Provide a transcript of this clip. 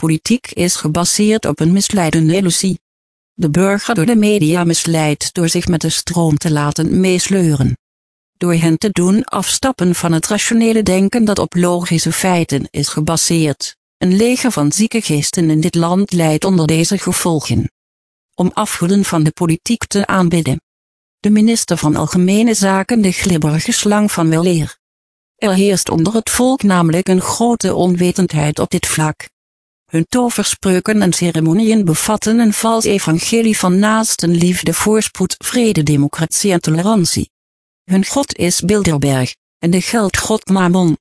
Politiek is gebaseerd op een misleidende illusie. De burger door de media misleidt door zich met de stroom te laten meesleuren. Door hen te doen afstappen van het rationele denken dat op logische feiten is gebaseerd. Een leger van zieke geesten in dit land leidt onder deze gevolgen. Om afgoeden van de politiek te aanbidden. De minister van Algemene Zaken de glibberige slang van weleer. Er heerst onder het volk namelijk een grote onwetendheid op dit vlak. Hun toverspreuken en ceremonieën bevatten een vals evangelie van naastenliefde, voorspoed, vrede, democratie en tolerantie. Hun God is Bilderberg, en de geldgod Mammon.